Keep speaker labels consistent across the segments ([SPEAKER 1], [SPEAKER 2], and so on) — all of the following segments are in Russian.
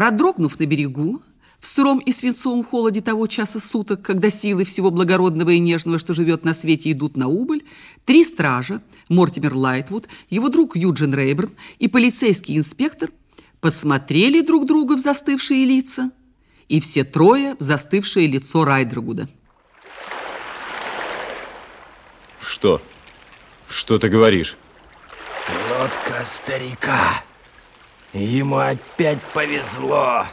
[SPEAKER 1] Продрогнув на берегу, в сыром и свинцовом холоде того часа суток, когда силы всего благородного и нежного, что живет на свете, идут на убыль, три стража, Мортимер Лайтвуд, его друг Юджин Рейберн и полицейский инспектор посмотрели друг друга в застывшие лица, и все трое в застывшее лицо Райдрагуда.
[SPEAKER 2] Что? Что ты говоришь?
[SPEAKER 3] Лодка старика. Ему опять повезло.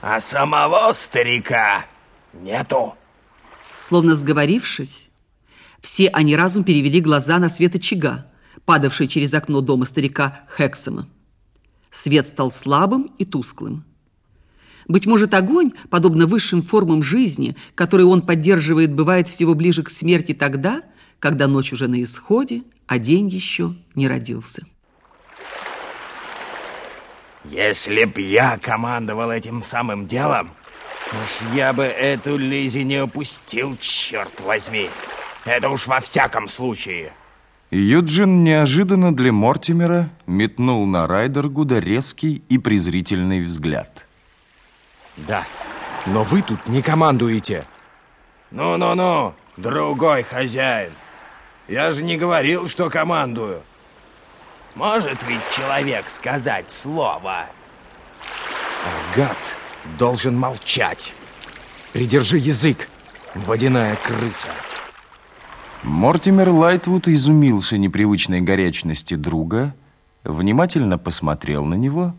[SPEAKER 3] А самого старика нету.
[SPEAKER 1] Словно сговорившись, все они разум перевели глаза на свет очага, падавший через окно дома старика Хексома. Свет стал слабым и тусклым. Быть может, огонь, подобно высшим формам жизни, которые он поддерживает, бывает всего ближе к смерти тогда, когда ночь уже на исходе, а день еще не родился.
[SPEAKER 3] Если б я командовал этим самым делом, уж я бы эту Лизи не упустил, черт возьми. Это уж во всяком случае.
[SPEAKER 4] Юджин неожиданно для Мортимера метнул на Райдергуда резкий и презрительный взгляд.
[SPEAKER 5] Да, но вы тут не командуете.
[SPEAKER 3] Ну-ну-ну, другой хозяин. Я же не говорил, что командую. Может ведь человек сказать слово?
[SPEAKER 5] А гад должен молчать. Придержи язык, водяная крыса.
[SPEAKER 4] Мортимер Лайтвуд изумился непривычной горячности друга, внимательно посмотрел на него,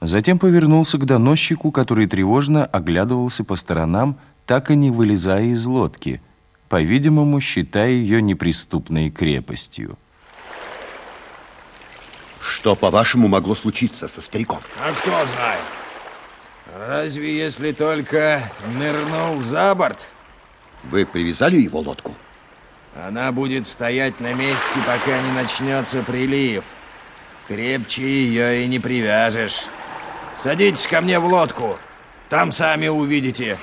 [SPEAKER 4] затем повернулся к доносчику, который тревожно оглядывался по сторонам, так и не вылезая из лодки, по-видимому, считая ее неприступной крепостью.
[SPEAKER 6] Что, по-вашему, могло случиться со стариком?
[SPEAKER 3] А кто знает? Разве если только нырнул за борт?
[SPEAKER 6] Вы привязали его лодку?
[SPEAKER 3] Она будет стоять на месте, пока не начнется прилив. Крепче ее и не привяжешь. Садитесь ко мне в лодку. Там сами увидите.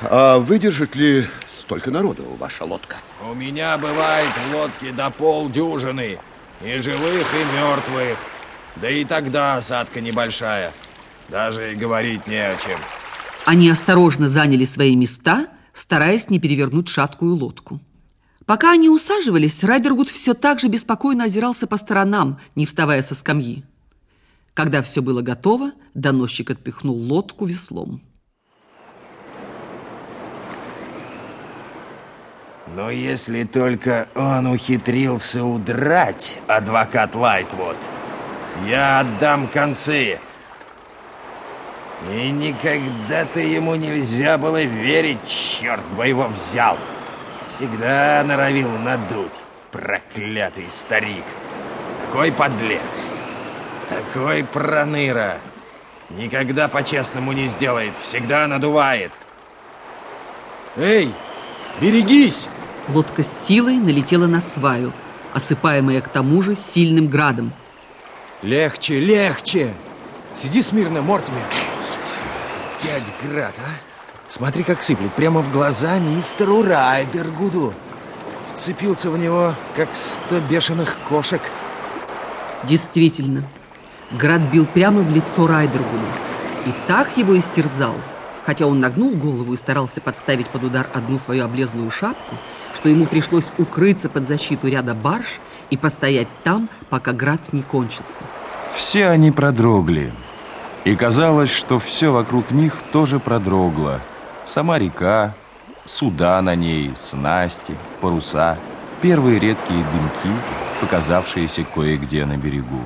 [SPEAKER 6] А выдержит ли столько народу ваша лодка?
[SPEAKER 3] У меня бывает в лодке до полдюжины. И живых, и мертвых. Да и тогда осадка небольшая. Даже и говорить не о чем.
[SPEAKER 1] Они осторожно заняли свои места, стараясь не перевернуть шаткую лодку. Пока они усаживались, Райдергуд все так же беспокойно озирался по сторонам, не вставая со скамьи. Когда все было готово, доносчик отпихнул лодку веслом.
[SPEAKER 3] Но если только он ухитрился удрать, адвокат Лайтвуд, я отдам концы. И никогда-то ему нельзя было верить, черт бы его взял. Всегда норовил надуть, проклятый старик. Такой подлец, такой проныра. Никогда по-честному не сделает, всегда надувает.
[SPEAKER 5] Эй, берегись!
[SPEAKER 1] Лодка с силой налетела на сваю, осыпаемая к тому же сильным градом.
[SPEAKER 5] Легче, легче! Сиди смирно, Мортимер. Пять град, а? Смотри, как сыплет прямо в глаза мистеру Райдергуду. Вцепился в него, как сто бешеных кошек.
[SPEAKER 1] Действительно, град бил прямо в лицо Райдергуду. И так его истерзал, хотя он нагнул голову и старался подставить под удар одну свою облезлую шапку, что ему пришлось укрыться под защиту ряда барж и постоять там, пока град не кончится.
[SPEAKER 4] Все они продрогли. И казалось, что все вокруг них тоже продрогло. Сама река, суда на ней, снасти, паруса, первые редкие дымки, показавшиеся кое-где на берегу.